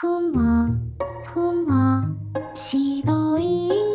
ふわふわ白い